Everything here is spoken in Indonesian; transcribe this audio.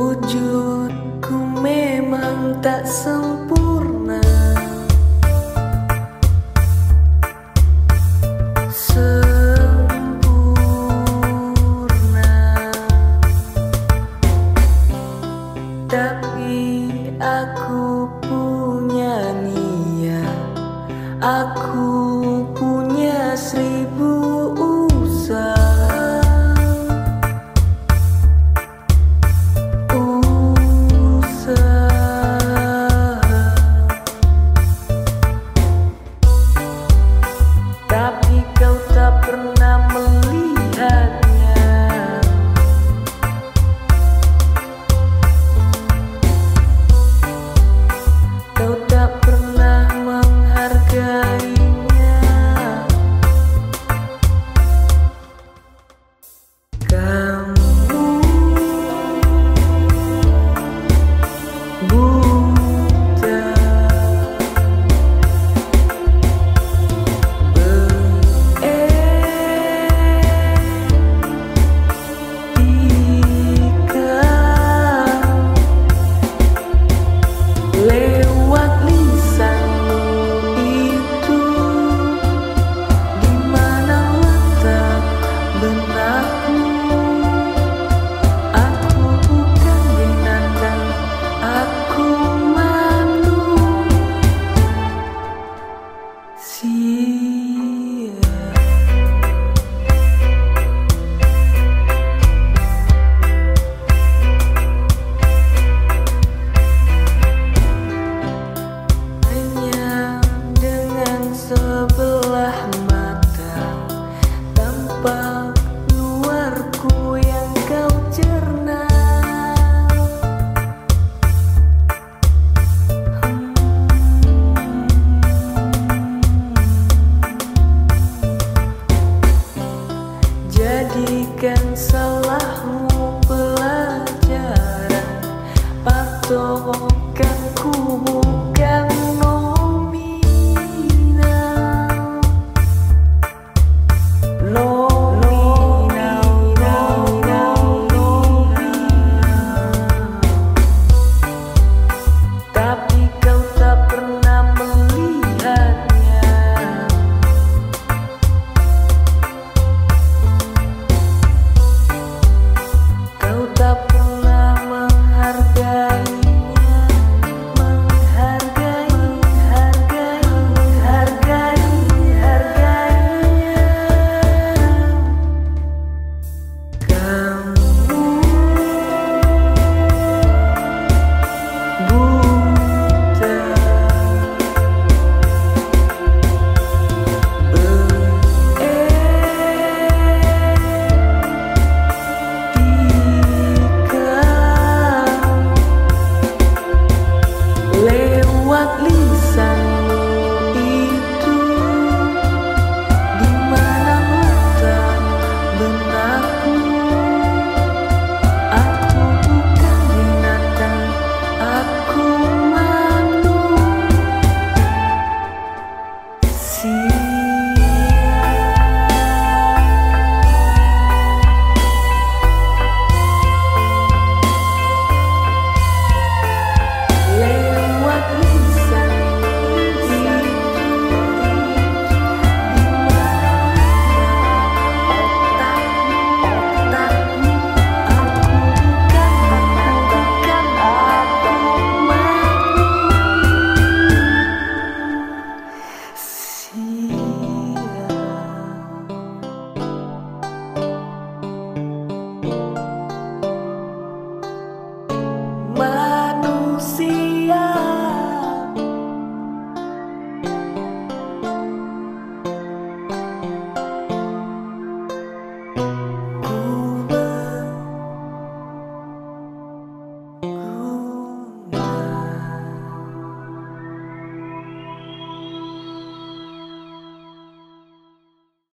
Wujudku memang tak sempurna. Sí.